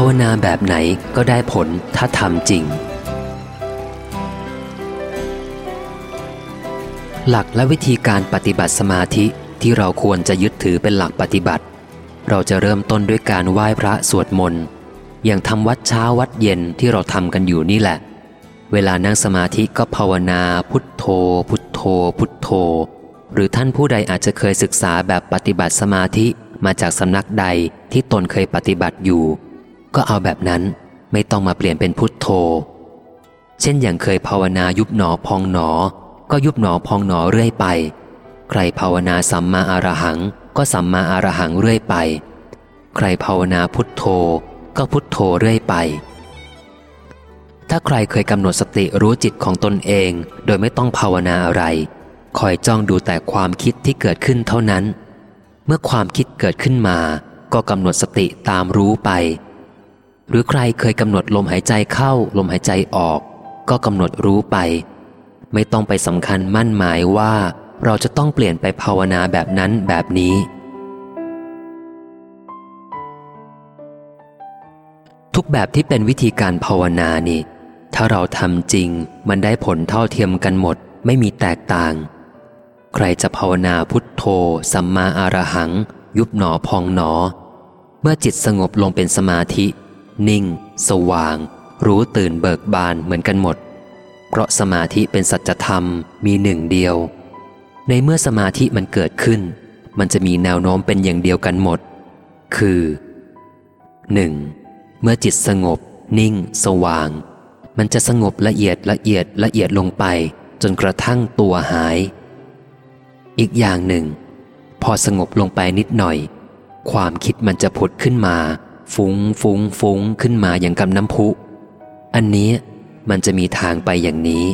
าวนาแบบไหนก็ได้ผลถ้าทำจริง หลักและวิธีการปฏิบัติสมาธิที่เราควรจะยึดถือเป็นหลักปฏิบัติ เราจะเริ่มต้นด้วยการไหว้พระสวดมนต์อย่างทำวัดเช้าวัดเย็นที่เราทำกันอยู่นี่แหละ เวลานั่งสมาธิก็ภาวนาพุทโธ พุทโธ พุทโธ หรือท่านผู้ใดอาจจะเคยศึกษาแบบปฏิบัติสมาธิมาจากสำนักใดที่ตนเคยปฏิบัติอยู่ ก็เอาแบบนั้นไม่ต้องมาเปลี่ยนเป็นพุทโธ เช่นอย่างเคยภาวนายุบหนอพองหนอ ก็ยุบหนอพองหนอเรื่อยไป ใครภาวนาสัมมาอารหัง ก็สัมมาอารหังเรื่อยไป ใครภาวนาพุทโธ ก็พุทโธเรื่อยไป ถ้าใครเคยกำหนดสติรู้จิตของตนเอง โดยไม่ต้องภาวนาอะไร คอยจ้องดูแต่ความคิดที่เกิดขึ้นเท่านั้น เมื่อความคิดเกิดขึ้นมา ก็กำหนดสติตามรู้ไป หรือใครเคยกำหนดลมหายใจเข้าลมหายใจออก ก็กำหนดรู้ไป ไม่ต้องไปสำคัญมั่นหมายว่า เราจะต้องเปลี่ยนไปภาวนาแบบนั้นแบบนี้ ทุกแบบที่เป็นวิธีการภาวนานี่ ถ้าเราทำจริงมันได้ผลเท่าเทียมกันหมด ไม่มีแตกต่าง ใครจะภาวนาพุทโธ สัมมาอารหัง ยุบหนอพองหนอ เมื่อจิตสงบลงเป็นสมาธิ นิ่ง สว่าง รู้ตื่นเบิกบานเหมือนกันหมด เพราะสมาธิเป็นสัจธรรมมีหนึ่งเดียว ในเมื่อสมาธิมันเกิดขึ้น มันจะมีแนวโน้มเป็นอย่างเดียวกันหมด คือ 1. เมื่อจิตสงบ นิ่ง สว่าง มันจะสงบละเอียดละเอียดละเอียดลงไป จนกระทั่งตัวหาย อีกอย่างหนึ่ง พอสงบลงไปนิดหน่อย ความคิดมันจะผุดขึ้นมา ฟุ้งฟุ้งฟุ้งขึ้นมาอย่างกำน้ำพุ อันนี้มันจะมีทางไปอย่างนี้